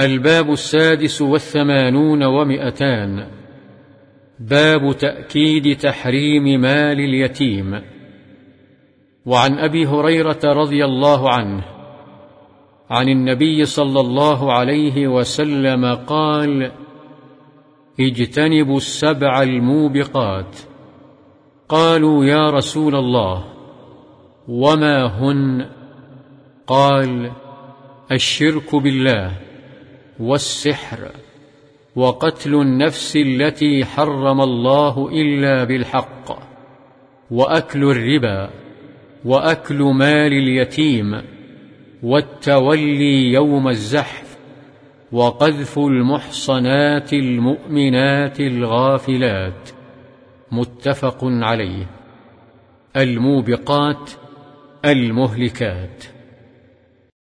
الباب السادس والثمانون ومئتان. باب تأكيد تحريم مال اليتيم. وعن أبي هريرة رضي الله عنه عن النبي صلى الله عليه وسلم قال اجتنبوا السبع الموبقات. قالوا يا رسول الله وما هن؟ قال الشرك بالله. والسحر وقتل النفس التي حرم الله إلا بالحق وأكل الربا وأكل مال اليتيم والتولي يوم الزحف وقذف المحصنات المؤمنات الغافلات متفق عليه. الموبقات المهلكات.